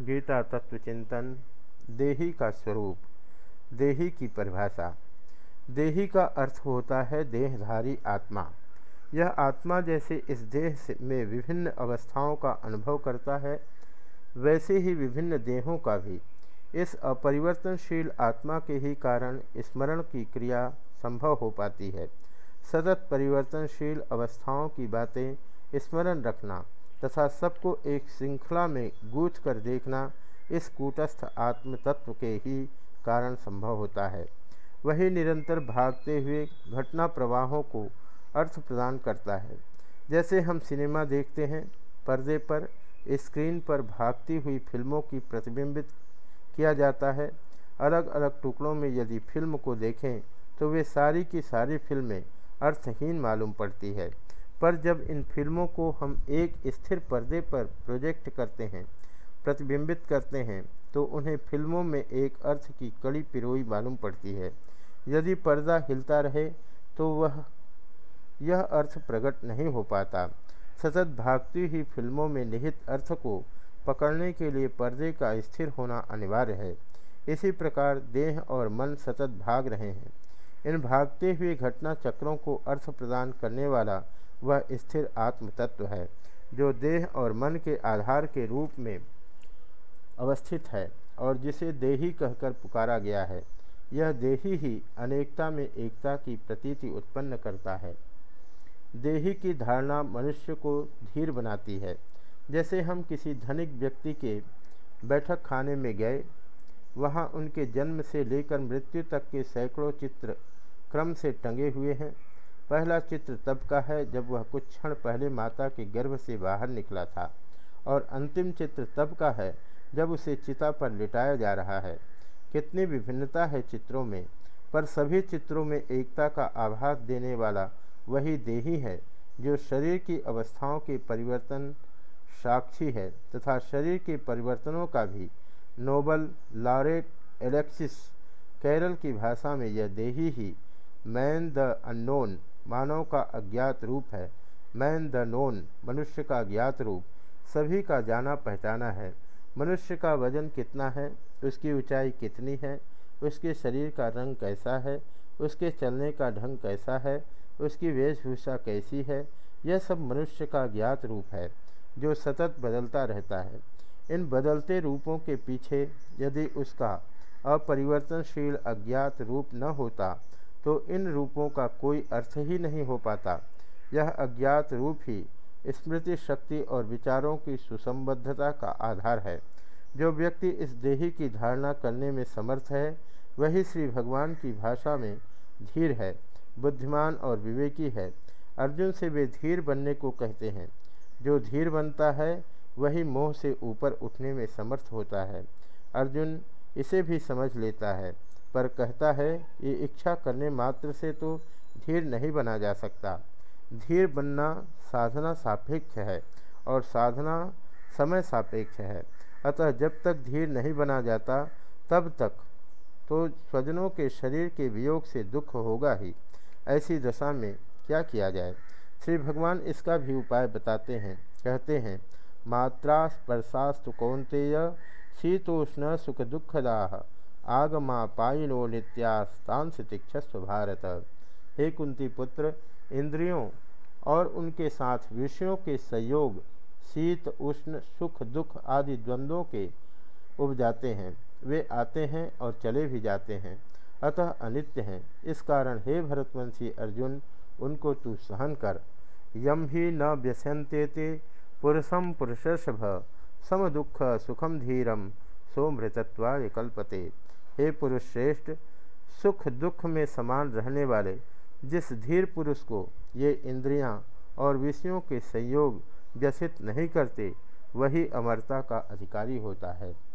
गीता तत्व चिंतन देही का स्वरूप, देही की परिभाषा। देही का अर्थ होता है देहधारी आत्मा। यह आत्मा जैसे इस देह में विभिन्न अवस्थाओं का अनुभव करता है, वैसे ही विभिन्न देहों का भी। इस अपरिवर्तनशील आत्मा के ही कारण स्मरण की क्रिया संभव हो पाती है। सतत परिवर्तनशील अवस्थाओं की बातें स्मरण रखना। तथा सबको एक श्रृंखला में गूथ कर देखना इस कूटस्थ आत्म तत्व के ही कारण संभव होता है। वही निरंतर भागते हुए घटना प्रवाहों को अर्थ प्रदान करता है। जैसे हम सिनेमा देखते हैं, पर्दे पर, स्क्रीन पर भागती हुई फ़िल्मों की प्रतिबिंबित किया जाता है। अलग अलग टुकड़ों में यदि फ़िल्म को देखें तो वे सारी की सारी फ़िल्में अर्थहीन मालूम पड़ती है। पर जब इन फ़िल्मों को हम एक स्थिर पर्दे पर प्रोजेक्ट करते हैं, प्रतिबिंबित करते हैं तो उन्हें फ़िल्मों में एक अर्थ की कड़ी पिरोई मालूम पड़ती है। यदि पर्दा हिलता रहे तो वह, यह अर्थ प्रकट नहीं हो पाता। सतत भागती ही फ़िल्मों में निहित अर्थ को पकड़ने के लिए पर्दे का स्थिर होना अनिवार्य है। इसी प्रकार देह और मन सतत भाग रहे हैं। इन भागते हुए घटना चक्रों को अर्थ प्रदान करने वाला वह स्थिर आत्म तत्व है, जो देह और मन के आधार के रूप में अवस्थित है और जिसे देही कहकर पुकारा गया है। यह देही ही अनेकता में एकता की प्रतीति उत्पन्न करता है। देही की धारणा मनुष्य को धीर बनाती है। जैसे हम किसी धनिक व्यक्ति के बैठक खाने में गए, वहाँ उनके जन्म से लेकर मृत्यु तक के सैकड़ों चित्र क्रम से टंगे हुए हैं। पहला चित्र तब का है जब वह कुछ क्षण पहले माता के गर्भ से बाहर निकला था। और अंतिम चित्र तब का है जब उसे चिता पर लिटाया जा रहा है। कितनी विभिन्नता है चित्रों में, पर सभी चित्रों में एकता का आभास देने वाला वही देही है, जो शरीर की अवस्थाओं के परिवर्तन साक्षी है तथा शरीर के परिवर्तनों का भी। नोबल लॉरेट एलेक्सिस केरल की भाषा में यह देही ही मैन द अननोन मानव का अज्ञात रूप है। मैन द नोन, मनुष्य का ज्ञात रूप। सभी का जाना पहचाना है। मनुष्य का वज़न कितना है? उसकी ऊंचाई कितनी है? उसके शरीर का रंग कैसा है? उसके चलने का ढंग कैसा है? उसकी वेशभूषा कैसी है? यह सब मनुष्य का ज्ञात रूप है, जो सतत बदलता रहता है। इन बदलते रूपों के पीछे यदि उसका अपरिवर्तनशील अज्ञात रूप न होता तो इन रूपों का कोई अर्थ ही नहीं हो पाता। यह अज्ञात रूप ही स्मृति शक्ति और विचारों की सुसंबद्धता का आधार है। जो व्यक्ति इस देही की धारणा करने में समर्थ है, वही श्री भगवान की भाषा में धीर है, बुद्धिमान और विवेकी है। अर्जुन से वे धीर बनने को कहते हैं। जो धीर बनता है, वही मोह से ऊपर उठने में समर्थ होता है। अर्जुन इसे भी समझ लेता है। पर कहता है, ये इच्छा करने मात्र से तो धीर नहीं बना जा सकता। धीर बनना साधना सापेक्ष है और साधना समय सापेक्ष है। अतः जब तक धीर नहीं बना जाता, तब तक तो स्वजनों के शरीर के वियोग से दुख होगा ही। ऐसी दशा में क्या किया जाए? श्री भगवान इसका भी उपाय बताते हैं। कहते हैं मात्रा स्पर्शास्तु कौंतेय शीतोष्ण सुख दुखदाह आगमा पाइनो नित्यास्तांस तिक्षस्व भारत। हे कुंती पुत्र, इंद्रियों और उनके साथ विषयों के संयोग शीत, उष्ण, सुख, दुख आदि द्वंद्वों के उब जाते हैं। वे आते हैं और चले भी जाते हैं, अतः अनित्य हैं। इस कारण हे भरतवंशी अर्जुन, उनको तू सहन कर। यम ही न व्यस्यंते ते पुरुषम पुरुषभ सम दुख सुखम धीरम सोमृतत्वाय कल्पते। हे पुरुष श्रेष्ठ, सुख दुख में समान रहने वाले, जिस धीर पुरुष को ये इंद्रियाँ और विषयों के संयोग व्यसित नहीं करते, वही अमरता का अधिकारी होता है।